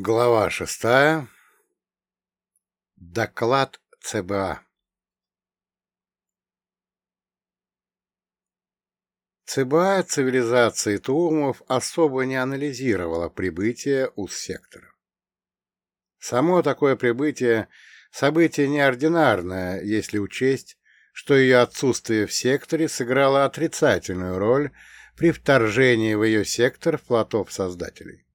Глава шестая. Доклад ЦБА. ЦБА цивилизации Туумов особо не анализировала прибытие УС-сектора. Само такое прибытие – событие неординарное, если учесть, что ее отсутствие в секторе сыграло отрицательную роль при вторжении в ее сектор флотов-создателей.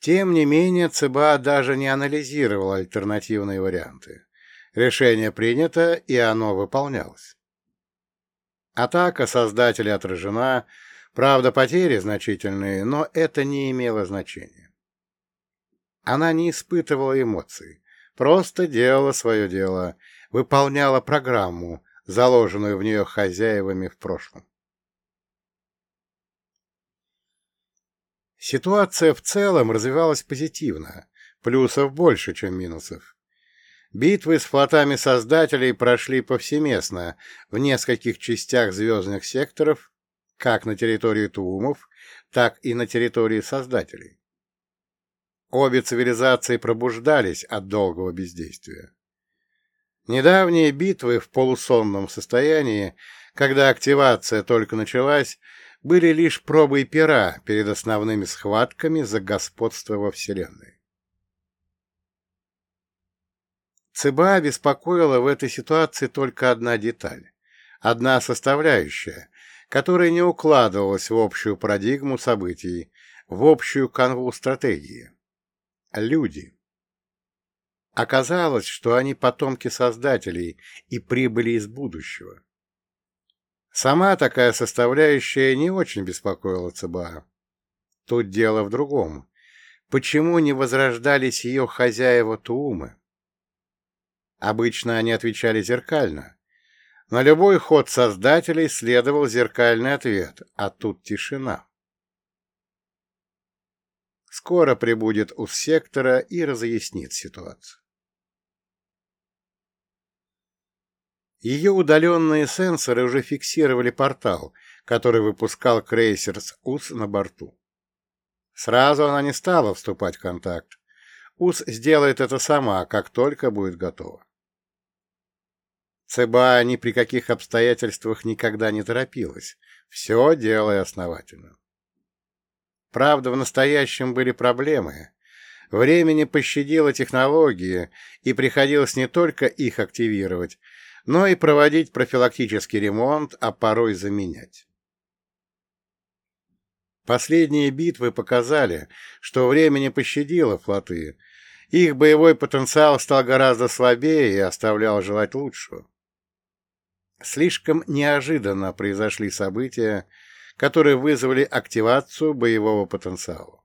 Тем не менее, ЦБА даже не анализировал альтернативные варианты. Решение принято, и оно выполнялось. Атака создателя отражена, правда, потери значительные, но это не имело значения. Она не испытывала эмоций, просто делала свое дело, выполняла программу, заложенную в нее хозяевами в прошлом. Ситуация в целом развивалась позитивно, плюсов больше, чем минусов. Битвы с флотами Создателей прошли повсеместно в нескольких частях звездных секторов, как на территории Туумов, так и на территории Создателей. Обе цивилизации пробуждались от долгого бездействия. Недавние битвы в полусонном состоянии, когда активация только началась, были лишь пробой пера перед основными схватками за господство во Вселенной. ЦБА беспокоила в этой ситуации только одна деталь, одна составляющая, которая не укладывалась в общую парадигму событий, в общую канву стратегии. Люди. Оказалось, что они потомки создателей и прибыли из будущего. Сама такая составляющая не очень беспокоила ЦБА. Тут дело в другом. Почему не возрождались ее хозяева Туумы? Обычно они отвечали зеркально. На любой ход создателей следовал зеркальный ответ, а тут тишина. Скоро прибудет у сектора и разъяснит ситуацию. Ее удаленные сенсоры уже фиксировали портал, который выпускал крейсер с УС на борту. Сразу она не стала вступать в контакт. УС сделает это сама, как только будет готова. ЦБА ни при каких обстоятельствах никогда не торопилась, все делая основательно. Правда, в настоящем были проблемы. Времени пощадило технологии, и приходилось не только их активировать, но и проводить профилактический ремонт, а порой заменять. Последние битвы показали, что время не пощадило флоты, их боевой потенциал стал гораздо слабее и оставлял желать лучшего. Слишком неожиданно произошли события, которые вызвали активацию боевого потенциала.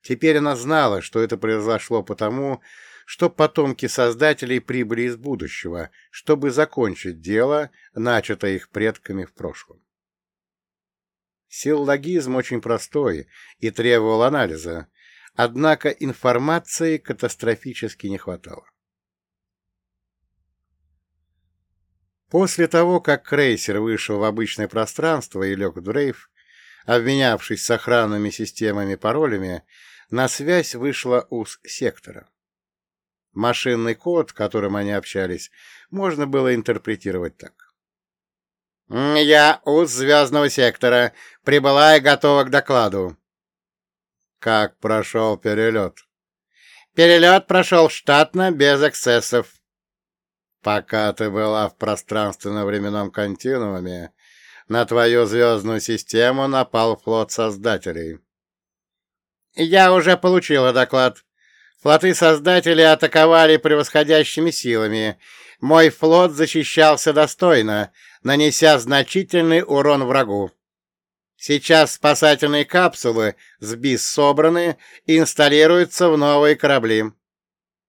Теперь она знала, что это произошло потому, что потомки создателей прибыли из будущего, чтобы закончить дело, начатое их предками в прошлом. Силлогизм очень простой и требовал анализа, однако информации катастрофически не хватало. После того, как крейсер вышел в обычное пространство и лег в дрейф, обменявшись с охранными системами паролями, на связь вышла УС сектора. Машинный код, которым они общались, можно было интерпретировать так. «Я УЗ Звездного сектора. Прибыла и готова к докладу». «Как прошел перелет?» «Перелет прошел штатно, без эксцессов». «Пока ты была в пространственно-временном континууме, на твою звездную систему напал флот Создателей». «Я уже получила доклад. Флоты Создателей атаковали превосходящими силами. Мой флот защищался достойно, нанеся значительный урон врагу. Сейчас спасательные капсулы с БИС собраны и инсталируются в новые корабли.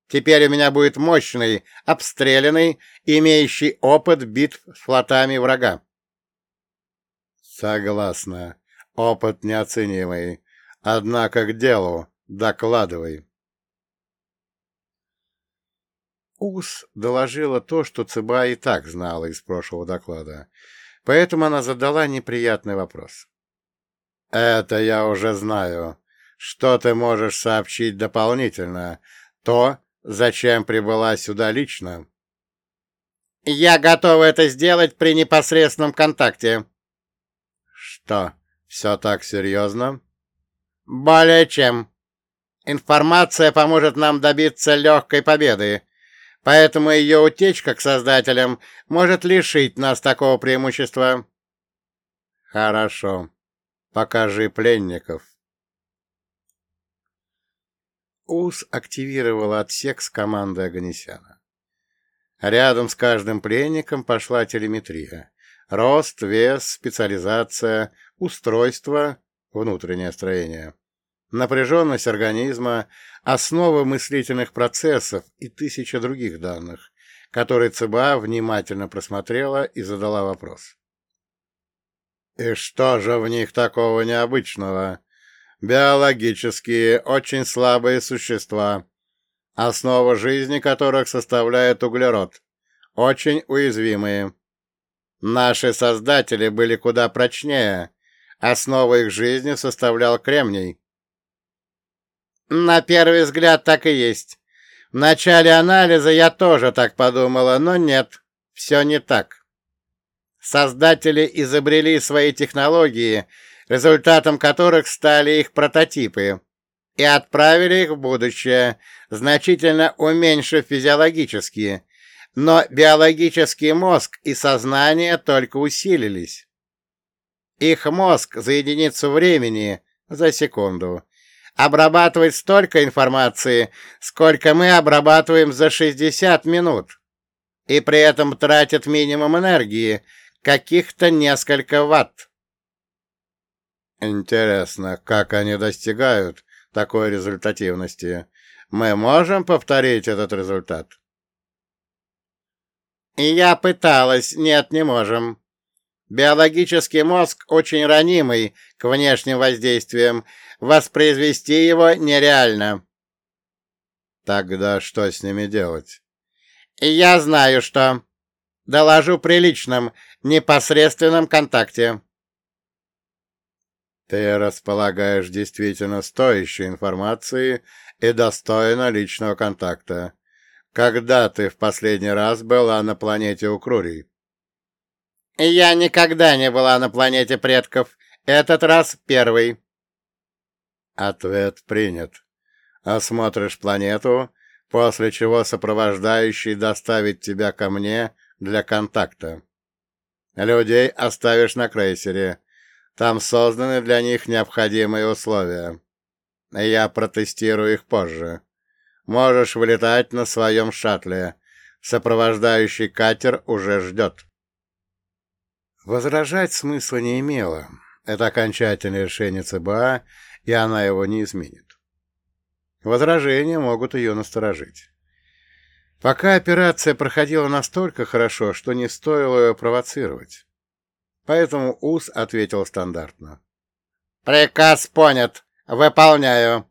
Теперь у меня будет мощный, обстрелянный, имеющий опыт битв с флотами врага. Согласна. Опыт неоценимый. Однако к делу. Докладывай. УС доложила то, что ЦБА и так знала из прошлого доклада, поэтому она задала неприятный вопрос. «Это я уже знаю. что ты можешь сообщить дополнительно? То, зачем прибыла сюда лично?» «Я готова это сделать при непосредственном контакте». «Что, все так серьезно?» «Более чем. Информация поможет нам добиться легкой победы, поэтому ее утечка к создателям может лишить нас такого преимущества». «Хорошо. Покажи пленников». УС активировал отсек с командой Аганесяна. Рядом с каждым пленником пошла телеметрия. Рост, вес, специализация, устройство, внутреннее строение, напряженность организма, основы мыслительных процессов и тысяча других данных, которые ЦБА внимательно просмотрела и задала вопрос. «И что же в них такого необычного?» Биологические, очень слабые существа, основа жизни которых составляет углерод, очень уязвимые. Наши создатели были куда прочнее, основу их жизни составлял кремний. На первый взгляд так и есть. В начале анализа я тоже так подумала, но нет, все не так. Создатели изобрели свои технологии результатом которых стали их прототипы, и отправили их в будущее, значительно уменьшив физиологические, но биологический мозг и сознание только усилились. Их мозг за единицу времени, за секунду, обрабатывает столько информации, сколько мы обрабатываем за 60 минут, и при этом тратит минимум энергии, каких-то несколько ватт. Интересно, как они достигают такой результативности? Мы можем повторить этот результат? Я пыталась. Нет, не можем. Биологический мозг очень ранимый к внешним воздействиям. Воспроизвести его нереально. Тогда что с ними делать? Я знаю, что. Доложу при личном, непосредственном контакте. Ты располагаешь действительно стоящей информацией и достойна личного контакта. Когда ты в последний раз была на планете Укрурий? Я никогда не была на планете предков. Этот раз первый. Ответ принят. Осмотришь планету, после чего сопровождающий доставит тебя ко мне для контакта. Людей оставишь на крейсере. Там созданы для них необходимые условия. Я протестирую их позже. Можешь вылетать на своем шаттле. Сопровождающий катер уже ждет. Возражать смысла не имело. Это окончательное решение ЦБА, и она его не изменит. Возражения могут ее насторожить. Пока операция проходила настолько хорошо, что не стоило ее провоцировать. Поэтому УС ответил стандартно. «Приказ понят. Выполняю».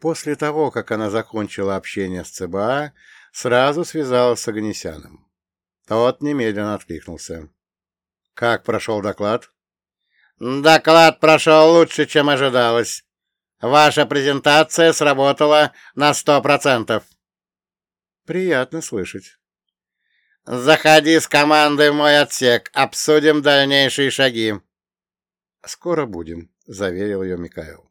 После того, как она закончила общение с ЦБА, сразу связалась с Агнесяном. Тот немедленно откликнулся. «Как прошел доклад?» «Доклад прошел лучше, чем ожидалось. Ваша презентация сработала на сто процентов». «Приятно слышать». «Заходи с командой в мой отсек, обсудим дальнейшие шаги». «Скоро будем», — заверил ее Микаэл.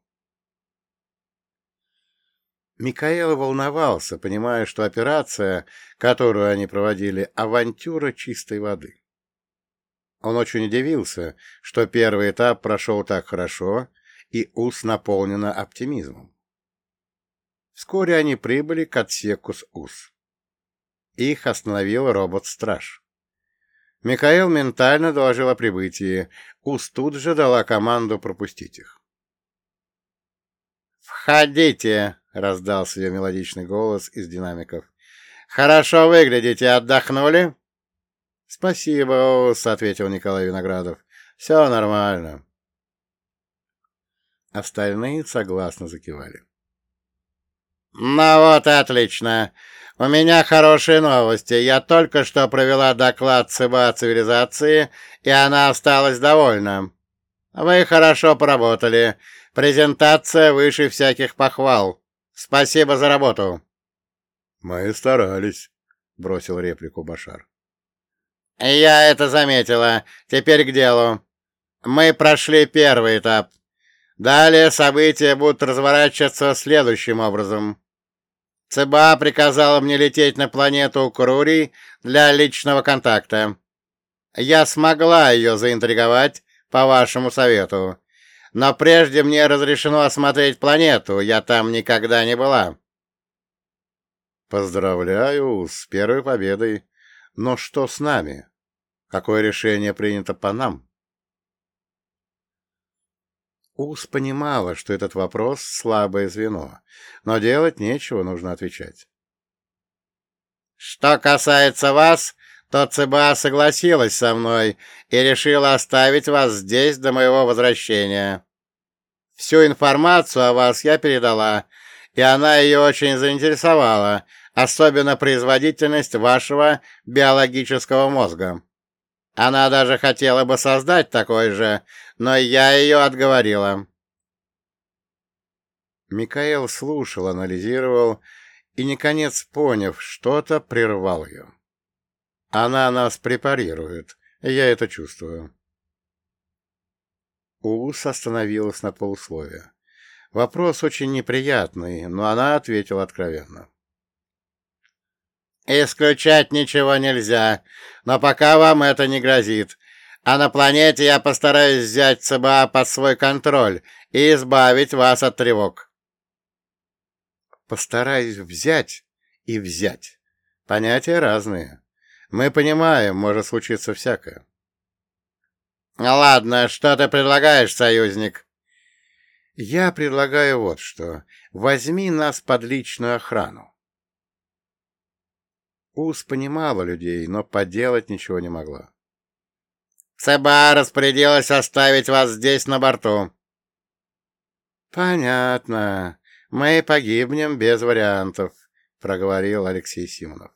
Микаэл волновался, понимая, что операция, которую они проводили, — авантюра чистой воды. Он очень удивился, что первый этап прошел так хорошо, и УС наполнена оптимизмом. Вскоре они прибыли к отсеку с УС. Их остановил робот-страж. Михаил ментально доложил о прибытии. Ус тут же дала команду пропустить их. «Входите!» — раздался ее мелодичный голос из динамиков. «Хорошо выглядите, отдохнули?» «Спасибо, Ус», — ответил Николай Виноградов. «Все нормально». Остальные согласно закивали. «Ну вот отлично. У меня хорошие новости. Я только что провела доклад ЦБА цивилизации, и она осталась довольна. Вы хорошо поработали. Презентация выше всяких похвал. Спасибо за работу. Мы старались, бросил реплику Башар. Я это заметила. Теперь к делу. Мы прошли первый этап. Далее события будут разворачиваться следующим образом. ЦБА приказала мне лететь на планету Курурий для личного контакта. Я смогла ее заинтриговать по вашему совету. Но прежде мне разрешено осмотреть планету, я там никогда не была. Поздравляю с первой победой. Но что с нами? Какое решение принято по нам? Ус понимала, что этот вопрос — слабое звено, но делать нечего, нужно отвечать. «Что касается вас, то ЦБА согласилась со мной и решила оставить вас здесь до моего возвращения. Всю информацию о вас я передала, и она ее очень заинтересовала, особенно производительность вашего биологического мозга. Она даже хотела бы создать такой же, но я ее отговорила. Микаэл слушал, анализировал и, наконец, поняв что-то, прервал ее. Она нас препарирует, я это чувствую. Ус остановилась на полусловие. Вопрос очень неприятный, но она ответила откровенно. «Исключать ничего нельзя, но пока вам это не грозит. А на планете я постараюсь взять ЦБА под свой контроль и избавить вас от тревог». «Постараюсь взять и взять. Понятия разные. Мы понимаем, может случиться всякое». «Ладно, что ты предлагаешь, союзник?» «Я предлагаю вот что. Возьми нас под личную охрану. Ус понимала людей, но поделать ничего не могла. «ЦБА распорядилась оставить вас здесь на борту». «Понятно. Мы погибнем без вариантов», — проговорил Алексей Симонов.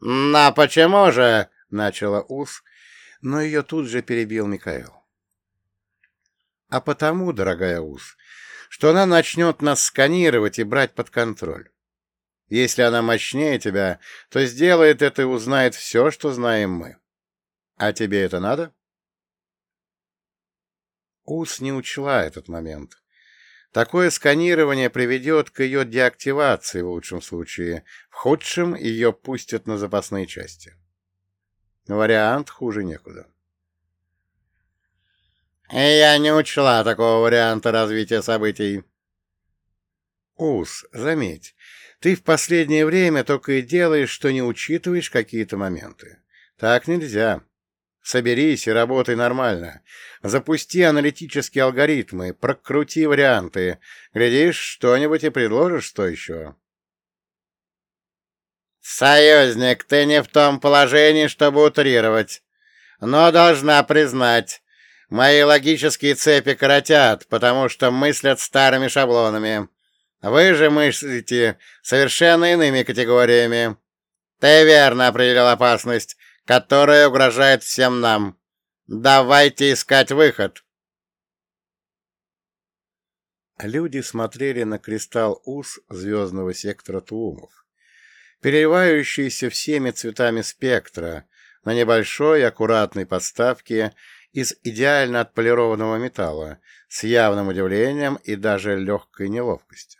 «На почему же?» — начала Ус, но ее тут же перебил Михаил. «А потому, дорогая Ус, что она начнет нас сканировать и брать под контроль. Если она мощнее тебя, то сделает это и узнает все, что знаем мы. А тебе это надо? Ус не учла этот момент. Такое сканирование приведет к ее деактивации в лучшем случае, в худшем ее пустят на запасные части. Вариант хуже некуда. «Я не учла такого варианта развития событий». «Ус, заметь, ты в последнее время только и делаешь, что не учитываешь какие-то моменты. Так нельзя. Соберись и работай нормально. Запусти аналитические алгоритмы, прокрути варианты. Глядишь, что-нибудь и предложишь стоящего. «Союзник, ты не в том положении, чтобы утрировать. Но должна признать, мои логические цепи коротят, потому что мыслят старыми шаблонами. Вы же мыслите совершенно иными категориями. Ты верно определил опасность, которая угрожает всем нам. Давайте искать выход. Люди смотрели на кристалл УС звездного сектора Туумов, переливающийся всеми цветами спектра на небольшой аккуратной подставке из идеально отполированного металла с явным удивлением и даже легкой неловкостью.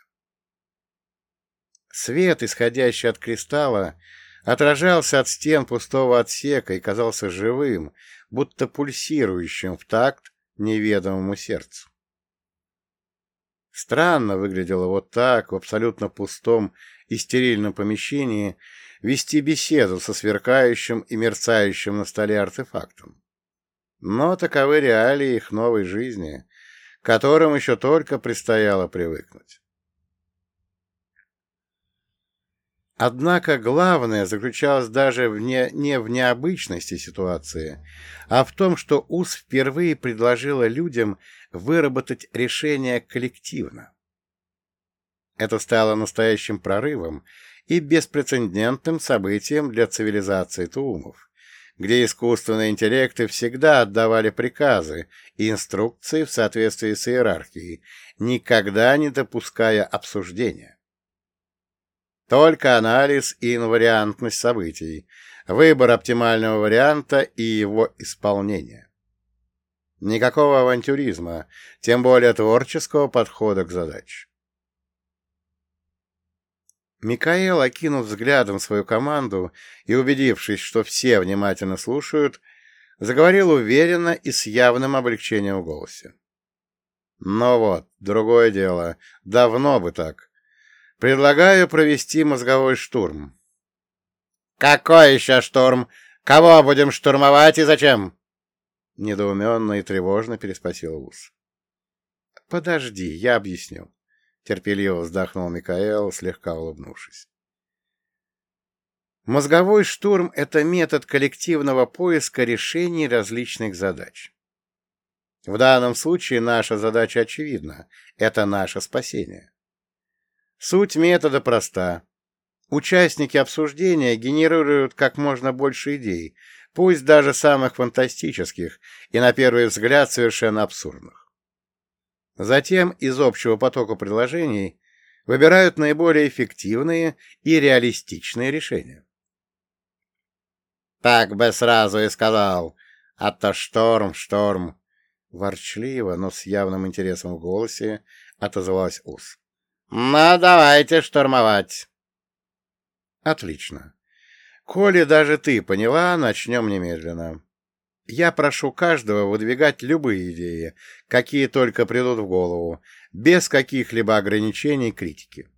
Свет, исходящий от кристалла, отражался от стен пустого отсека и казался живым, будто пульсирующим в такт неведомому сердцу. Странно выглядело вот так, в абсолютно пустом и стерильном помещении, вести беседу со сверкающим и мерцающим на столе артефактом. Но таковы реалии их новой жизни, к которым еще только предстояло привыкнуть. Однако главное заключалось даже в не, не в необычности ситуации, а в том, что УС впервые предложила людям выработать решение коллективно. Это стало настоящим прорывом и беспрецедентным событием для цивилизации Туумов, где искусственные интеллекты всегда отдавали приказы и инструкции в соответствии с иерархией, никогда не допуская обсуждения. Только анализ и инвариантность событий, выбор оптимального варианта и его исполнение. Никакого авантюризма, тем более творческого подхода к задаче. Микаэл, окинув взглядом свою команду и убедившись, что все внимательно слушают, заговорил уверенно и с явным облегчением в голосе. «Ну вот, другое дело. Давно бы так. Предлагаю провести мозговой штурм». «Какой еще штурм? Кого будем штурмовать и зачем?» Недоуменно и тревожно переспросил Ус. «Подожди, я объясню». Терпеливо вздохнул Микаэл, слегка улыбнувшись. Мозговой штурм — это метод коллективного поиска решений различных задач. В данном случае наша задача очевидна — это наше спасение. Суть метода проста. Участники обсуждения генерируют как можно больше идей, пусть даже самых фантастических и, на первый взгляд, совершенно абсурдных. Затем из общего потока предложений выбирают наиболее эффективные и реалистичные решения. «Так бы сразу и сказал, а то шторм, шторм!» Ворчливо, но с явным интересом в голосе отозвалась Ус. «Ну, давайте штурмовать!» «Отлично. Коли даже ты поняла, начнем немедленно. Я прошу каждого выдвигать любые идеи, какие только придут в голову, без каких-либо ограничений критики.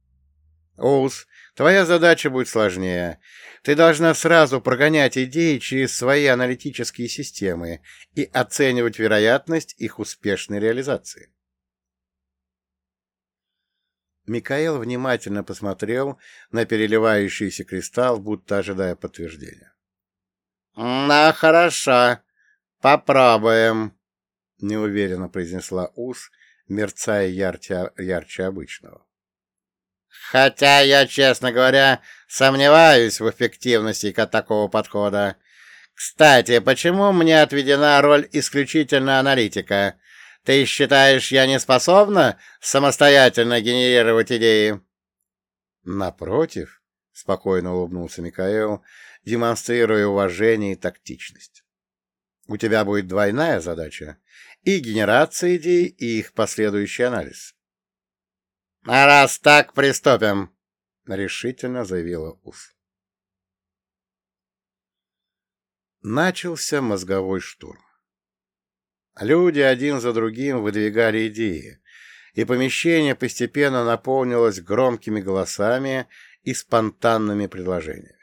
Оус, твоя задача будет сложнее. Ты должна сразу прогонять идеи через свои аналитические системы и оценивать вероятность их успешной реализации. Микаэл внимательно посмотрел на переливающийся кристалл, будто ожидая подтверждения. — Ну, хорошо. «Попробуем», — неуверенно произнесла Ус, мерцая ярче, ярче обычного. «Хотя я, честно говоря, сомневаюсь в эффективности такого подхода. Кстати, почему мне отведена роль исключительно аналитика? Ты считаешь, я не способна самостоятельно генерировать идеи?» «Напротив», — спокойно улыбнулся Микаэл, демонстрируя уважение и тактичность. У тебя будет двойная задача — и генерация идей, и их последующий анализ. — А раз так, приступим, — решительно заявила Ус. Начался мозговой штурм. Люди один за другим выдвигали идеи, и помещение постепенно наполнилось громкими голосами и спонтанными предложениями.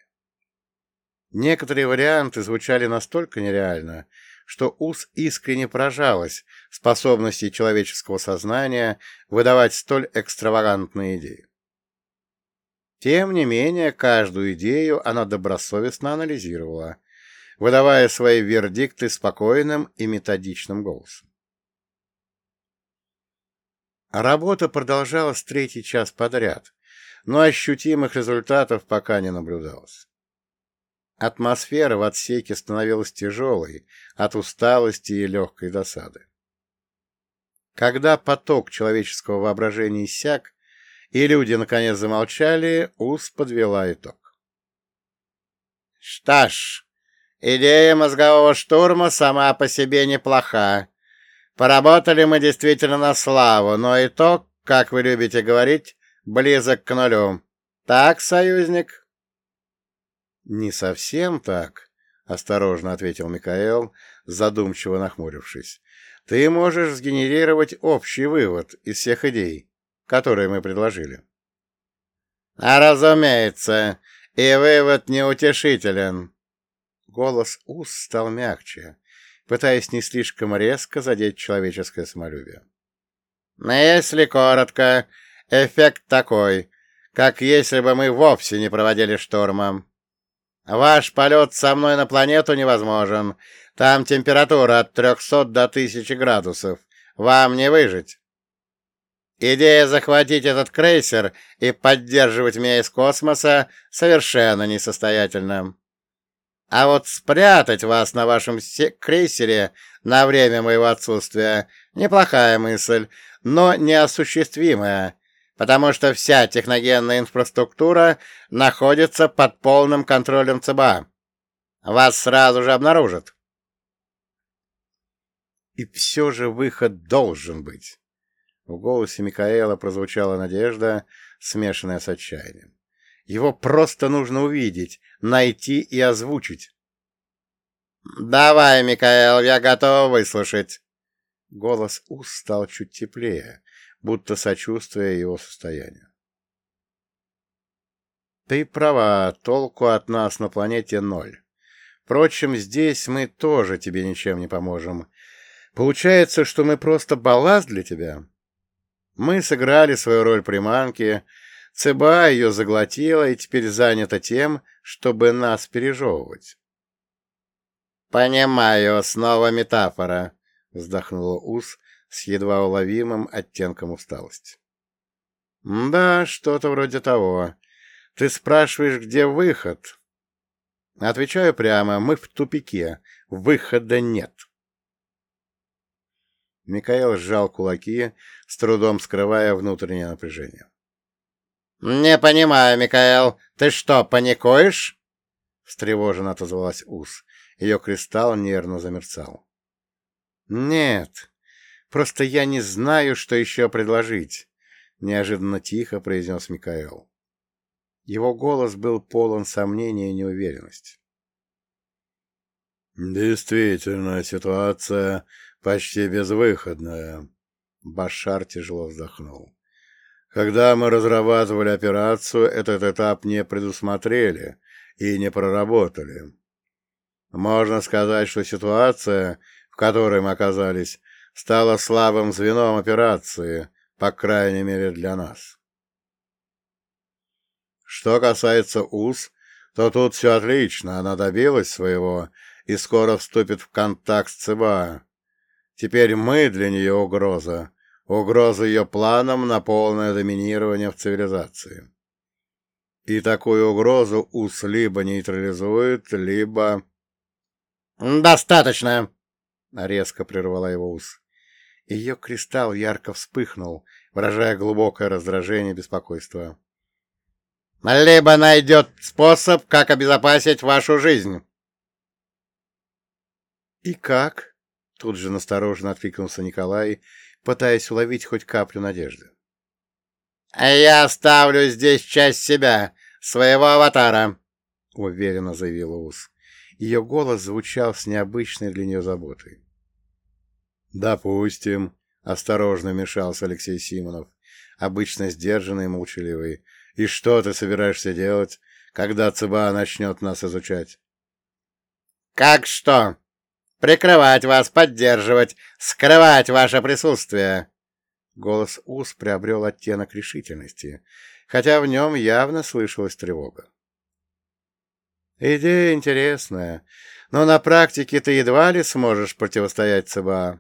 Некоторые варианты звучали настолько нереально, что Ус искренне поражалась способности человеческого сознания выдавать столь экстравагантные идеи. Тем не менее, каждую идею она добросовестно анализировала, выдавая свои вердикты спокойным и методичным голосом. Работа продолжалась третий час подряд, но ощутимых результатов пока не наблюдалось. Атмосфера в отсеке становилась тяжелой от усталости и легкой досады. Когда поток человеческого воображения иссяк, и люди наконец замолчали, Ус подвела итог. «Что ж, идея мозгового штурма сама по себе неплоха. Поработали мы действительно на славу, но итог, как вы любите говорить, близок к нулю. Так, союзник?» «Не совсем так», — осторожно ответил Микаэл, задумчиво нахмурившись. «Ты можешь сгенерировать общий вывод из всех идей, которые мы предложили». «А разумеется, и вывод неутешителен». Голос Ус стал мягче, пытаясь не слишком резко задеть человеческое самолюбие. «Но если коротко, эффект такой, как если бы мы вовсе не проводили шторма. Ваш полет со мной на планету невозможен. Там температура от трехсот до тысячи градусов. Вам не выжить. Идея захватить этот крейсер и поддерживать меня из космоса совершенно несостоятельна. А вот спрятать вас на вашем крейсере на время моего отсутствия — неплохая мысль, но неосуществимая, потому что вся техногенная инфраструктура находится под полным контролем ЦБА. Вас сразу же обнаружат. И все же выход должен быть. В голосе Микаэла прозвучала надежда, смешанная с отчаянием. Его просто нужно увидеть, найти и озвучить. «Давай, Микаэл, я готов выслушать». Голос Ус стал чуть теплее, будто сочувствуя его состоянию. «Ты права, толку от нас на планете ноль. Впрочем, здесь мы тоже тебе ничем не поможем. Получается, что мы просто балласт для тебя?» Мы сыграли свою роль приманки, ЦБА ее заглотила и теперь занята тем, чтобы нас пережевывать. «Понимаю, снова метафора», — вздохнула Ус с едва уловимым оттенком усталости. «Да, что-то вроде того. Ты спрашиваешь, где выход?» Отвечаю прямо, мы в тупике, выхода нет. Микаэл сжал кулаки, с трудом скрывая внутреннее напряжение. «Не понимаю, Микаэл, ты что, паникуешь?» Встревоженно отозвалась Ус. Ее кристалл нервно замерцал. «Нет, просто я не знаю, что еще предложить», — неожиданно тихо произнес Микаэл. Его голос был полон сомнения и неуверенности. «Действительно, ситуация почти безвыходная», — Башар тяжело вздохнул. Когда мы разрабатывали операцию, этот этап не предусмотрели и не проработали. Можно сказать, что ситуация, в которой мы оказались, стала слабым звеном операции, по крайней мере для нас. Что касается УЗ, то тут все отлично, она добилась своего и скоро вступит в контакт с ЦБА. Теперь мы для нее угроза, угроза ее планам на полное доминирование в цивилизации. И такую угрозу УС либо нейтрализует, либо... «Достаточно!» — резко прервала его УС. Ее кристалл ярко вспыхнул, выражая глубокое раздражение и беспокойство. «Либо найдет способ, как обезопасить вашу жизнь». «И как?» — тут же настороженно откликнулся Николай, пытаясь уловить хоть каплю надежды. «Я оставлю здесь часть себя, своего аватара», — уверенно заявила Ус. Ее голос звучал с необычной для нее заботой. «Допустим», — осторожно вмешался Алексей Симонов, обычно сдержанный и молчаливый. «И что ты собираешься делать, когда ЦБА начнет нас изучать?» «Как что?» Прикрывать вас, поддерживать, скрывать ваше присутствие!» Голос Ус приобрел оттенок решительности, хотя в нем явно слышалась тревога. «Идея интересная, но на практике ты едва ли сможешь противостоять ЦБА».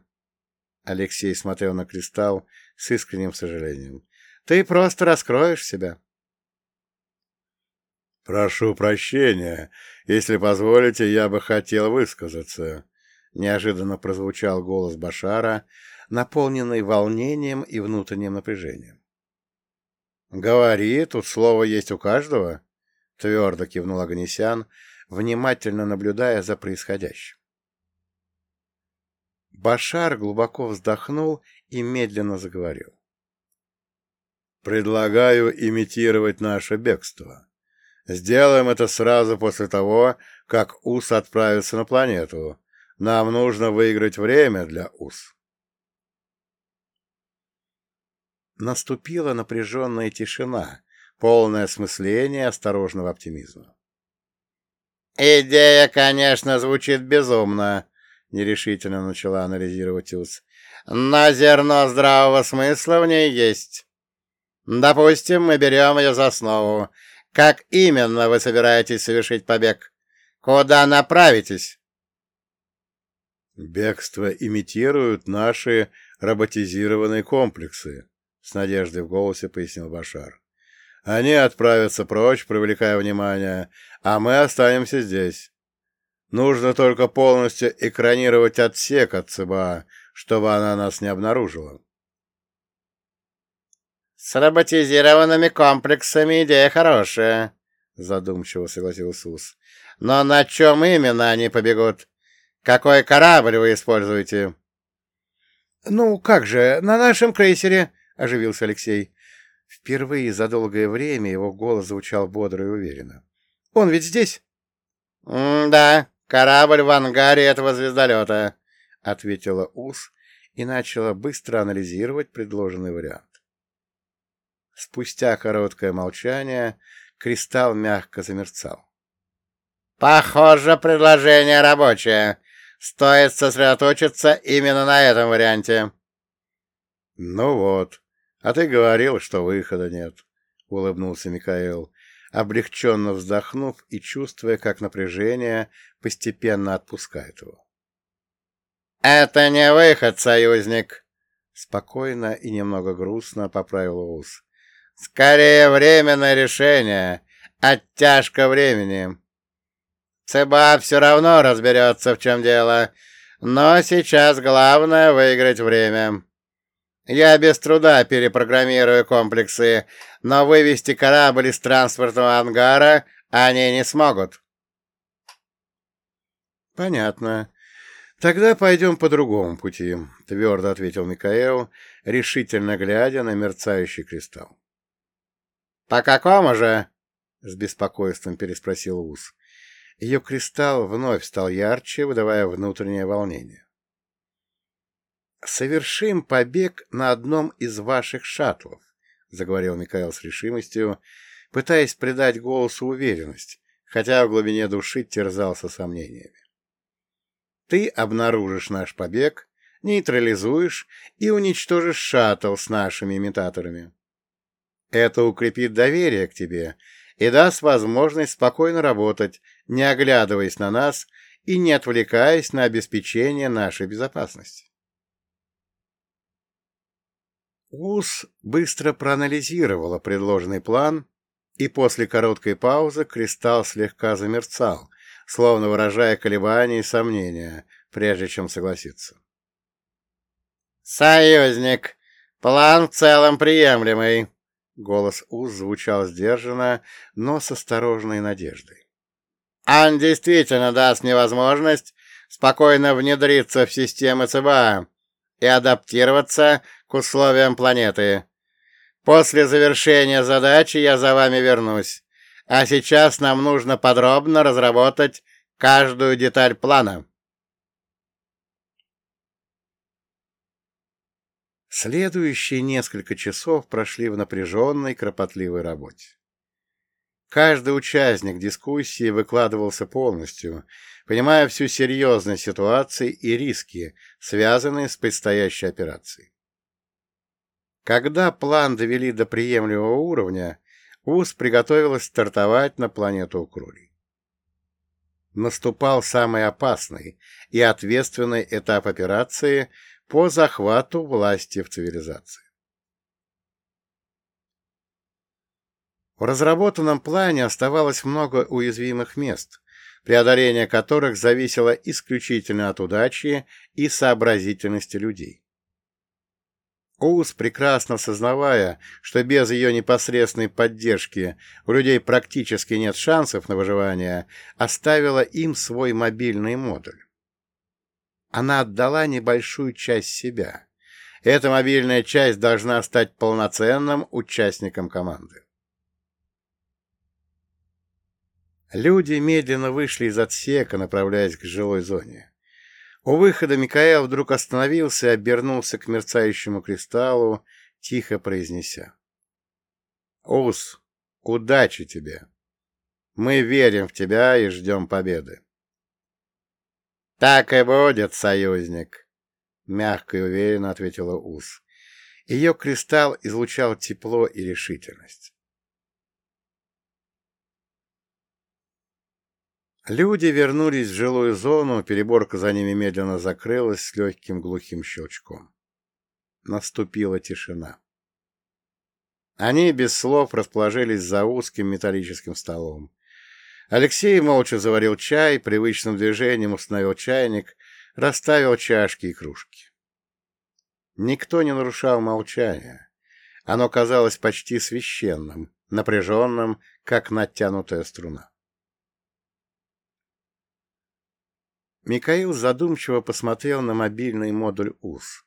Алексей смотрел на кристалл с искренним сожалением. «Ты просто раскроешь себя». «Прошу прощения. Если позволите, я бы хотел высказаться», Неожиданно прозвучал голос Башара, наполненный волнением и внутренним напряжением. «Говори, тут слово есть у каждого», — твердо кивнул Аганесян, внимательно наблюдая за происходящим. Башар глубоко вздохнул и медленно заговорил. «Предлагаю имитировать наше бегство. Сделаем это сразу после того, как Ус отправится на планету, нам нужно выиграть время для УС. Наступила напряженная тишина, полное осмысление осторожного оптимизма. «Идея, конечно, звучит безумно», — нерешительно начала анализировать УС. «Но зерно здравого смысла в ней есть. Допустим, мы берем ее за основу. Как именно вы собираетесь совершить побег? Куда направитесь?» Бегство имитируют наши роботизированные комплексы, — с надеждой в голосе пояснил Башар. Они отправятся прочь, привлекая внимание, а мы останемся здесь. Нужно только полностью экранировать отсек от ЦБА, чтобы она нас не обнаружила. «С роботизированными комплексами идея хорошая», — задумчиво согласился Ус. «Но на чем именно они побегут? Какой корабль вы используете?» «Ну, как же, на нашем крейсере», — оживился Алексей. Впервые за долгое время его голос звучал бодро и уверенно. «Он ведь здесь?» «Да, корабль в ангаре этого звездолета», — ответила Ус и начала быстро анализировать предложенный вариант. Спустя короткое молчание кристалл мягко замерцал. «Похоже, предложение рабочее. Стоит сосредоточиться именно на этом варианте». «Ну вот, а ты говорил, что выхода нет», — улыбнулся Михаил, облегченно вздохнув и чувствуя, как напряжение постепенно отпускает его. «Это не выход, союзник!» Спокойно и немного грустно поправил Ус. «Скорее временное решение, оттяжка времени. ЦБА все равно разберется, в чем дело, но сейчас главное — выиграть время. Я без труда перепрограммирую комплексы, но вывести корабль из транспортного ангара они не смогут. Понятно. Тогда пойдем по другому пути, твердо ответил Микаэл, решительно глядя на мерцающий кристалл. По какому же? с беспокойством переспросил Ус. Ее кристалл вновь стал ярче, выдавая внутреннее волнение. «Совершим побег на одном из ваших шаттлов», — заговорил Михаил с решимостью, пытаясь придать голосу уверенность, хотя в глубине души терзался сомнениями. «Ты обнаружишь наш побег, нейтрализуешь и уничтожишь шаттл с нашими имитаторами. Это укрепит доверие к тебе и даст возможность спокойно работать, не оглядываясь на нас и не отвлекаясь на обеспечение нашей безопасности. УС быстро проанализировала предложенный план, и после короткой паузы кристалл слегка замерцал, словно выражая колебания и сомнения, прежде чем согласиться. «Союзник, план в целом приемлемый», — голос УС звучал сдержанно, но с осторожной надеждой. «Он действительно даст мне возможность спокойно внедриться в системы ЦБА и адаптироваться к условиям планеты. После завершения задачи я за вами вернусь. А сейчас нам нужно подробно разработать каждую деталь плана. Следующие несколько часов прошли в напряженной, кропотливой работе. Каждый участник дискуссии выкладывался полностью, понимая всю серьезность ситуации и риски, связанные с предстоящей операцией. Когда план довели до приемлемого уровня, УС приготовилась стартовать на планету Укрулей. Наступал самый опасный и ответственный этап операции по захвату власти в цивилизации. В разработанном плане оставалось много уязвимых мест, преодоление которых зависело исключительно от удачи и сообразительности людей. Оус, прекрасно сознавая, что без ее непосредственной поддержки у людей практически нет шансов на выживание, оставила им свой мобильный модуль. Она отдала небольшую часть себя. Эта мобильная часть должна стать полноценным участником команды. Люди медленно вышли из отсека, направляясь к жилой зоне. У выхода Микаэл вдруг остановился и обернулся к мерцающему кристаллу, тихо произнеся. «Ус, удачи тебе! Мы верим в тебя и ждем победы!» «Так и будет, союзник!» — мягко и уверенно ответила Ус. Ее кристалл излучал тепло и решительность. Люди вернулись в жилую зону, переборка за ними медленно закрылась с легким глухим щелчком. Наступила тишина. Они без слов расположились за узким металлическим столом. Алексей молча заварил чай, привычным движением установил чайник, расставил чашки и кружки. Никто не нарушал молчания. Оно казалось почти священным, напряженным, как натянутая струна. Михаил задумчиво посмотрел на мобильный модуль УЗ.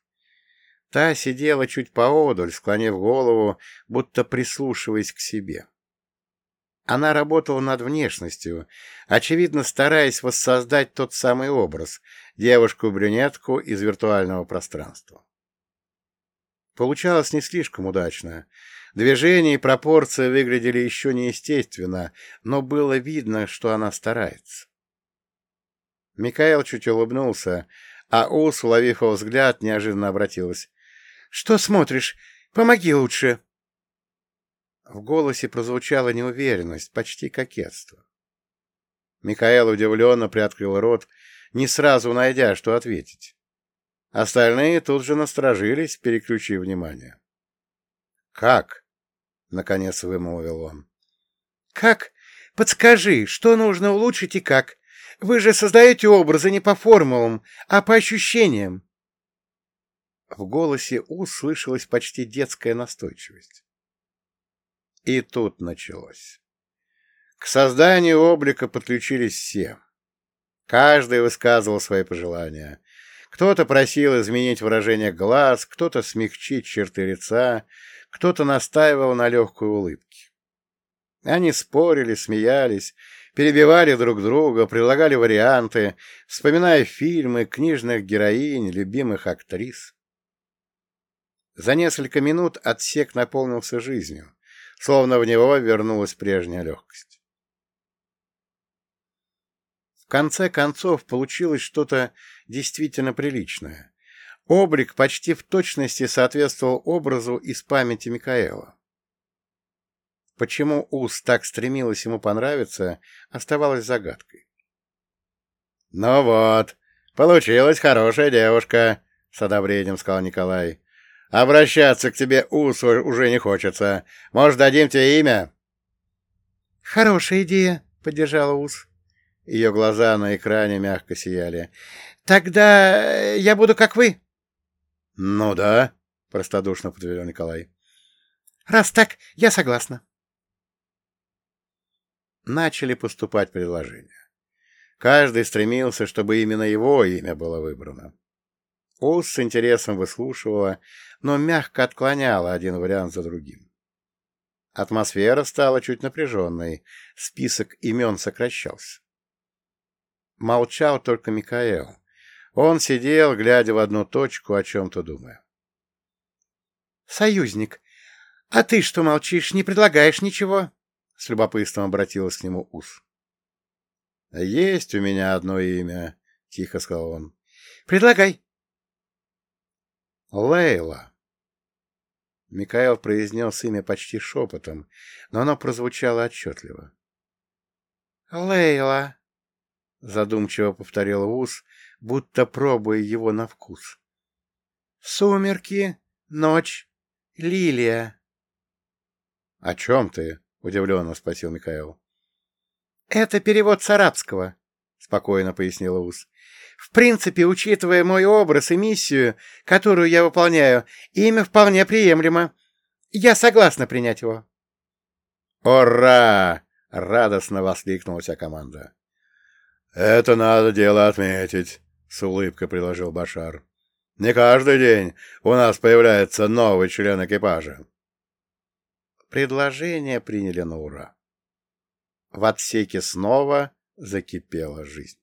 Та сидела чуть поодаль, склонив голову, будто прислушиваясь к себе. Она работала над внешностью, очевидно, стараясь воссоздать тот самый образ — девушку-брюнетку из виртуального пространства. Получалось не слишком удачно. Движения и пропорции выглядели еще неестественно, но было видно, что она старается. Михаил чуть улыбнулся, а Ус, уловив его взгляд, неожиданно обратилась. — Что смотришь? Помоги лучше. В голосе прозвучала неуверенность, почти кокетство. Михаил удивленно приоткрыл рот, не сразу найдя, что ответить. Остальные тут же насторожились, переключив внимание. — Как? — наконец вымолвил он. — Как? Подскажи, что нужно улучшить и как? Вы же создаете образы не по формулам, а по ощущениям. В голосе У слышалась почти детская настойчивость. И тут началось. К созданию облика подключились все. Каждый высказывал свои пожелания. Кто-то просил изменить выражение глаз, кто-то смягчить черты лица, кто-то настаивал на легкой улыбке. Они спорили, смеялись, перебивали друг друга, предлагали варианты, вспоминая фильмы, книжных героинь, любимых актрис. За несколько минут отсек наполнился жизнью, словно в него вернулась прежняя легкость. В конце концов получилось что-то действительно приличное. Облик почти в точности соответствовал образу из памяти Микаэла. Почему Ус так стремилась ему понравиться, оставалось загадкой. — Ну вот, получилась хорошая девушка, — с одобрением сказал Николай. — Обращаться к тебе, Ус, уже не хочется. Может, дадим тебе имя? — Хорошая идея, — поддержала Ус. Ее глаза на экране мягко сияли. — Тогда я буду как вы. — Ну да, — простодушно подтвердил Николай. — Раз так, я согласна начали поступать предложения. Каждый стремился, чтобы именно его имя было выбрано. Ус с интересом выслушивала, но мягко отклоняла один вариант за другим. Атмосфера стала чуть напряженной, список имен сокращался. Молчал только Микаэл. Он сидел, глядя в одну точку, о чем-то думая. — Союзник, а ты что молчишь, не предлагаешь ничего? С любопытством обратилась к нему Ус. — Есть у меня одно имя, — тихо сказал он. — Предлагай. — Лейла. Микаэл произнес имя почти шепотом, но оно прозвучало отчетливо. — Лейла, — задумчиво повторил Ус, будто пробуя его на вкус. — Сумерки, ночь, лилия. — О чем ты? — удивленно спросил Михаил. — Это перевод с арабского, — спокойно пояснил Ус. — В принципе, учитывая мой образ и миссию, которую я выполняю, имя вполне приемлемо. Я согласна принять его. «Ура!» — радостно воскликнула вся команда. «Это надо дело отметить», — с улыбкой предложил Башар. «Не каждый день у нас появляется новый член экипажа». Предложение приняли на ура. В отсеке снова закипела жизнь.